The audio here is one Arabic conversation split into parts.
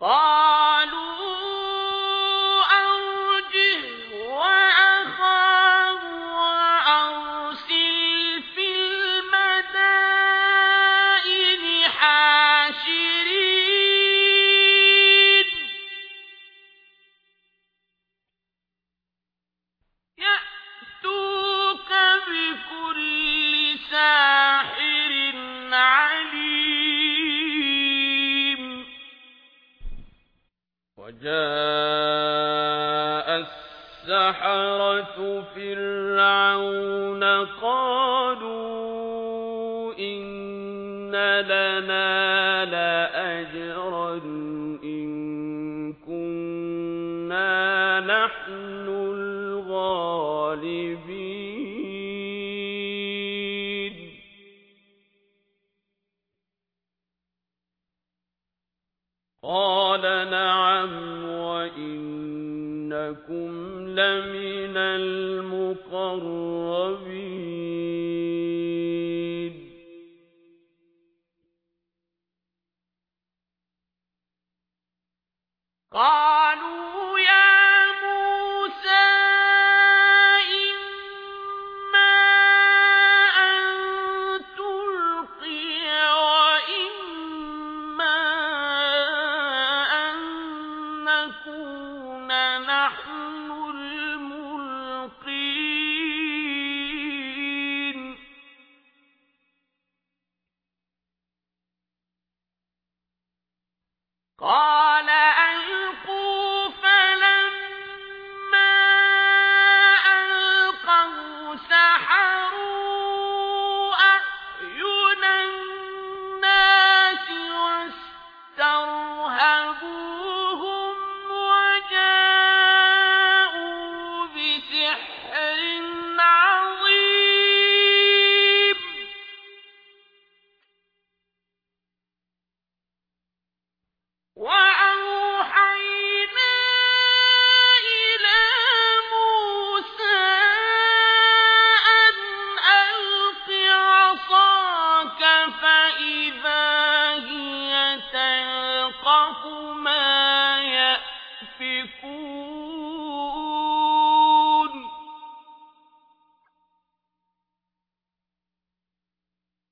قال وجاء السحرة فرعون قالوا إن لنا لأجرا إنكم لمن المقربين قالوا قال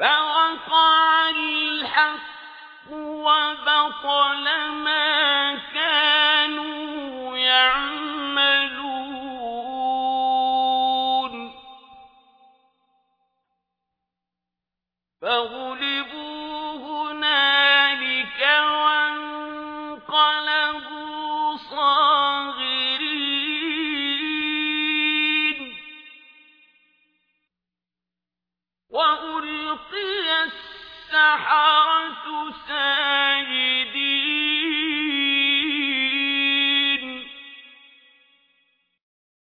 فوقع الحق وبطل ما وألقي السحرة ساجدين.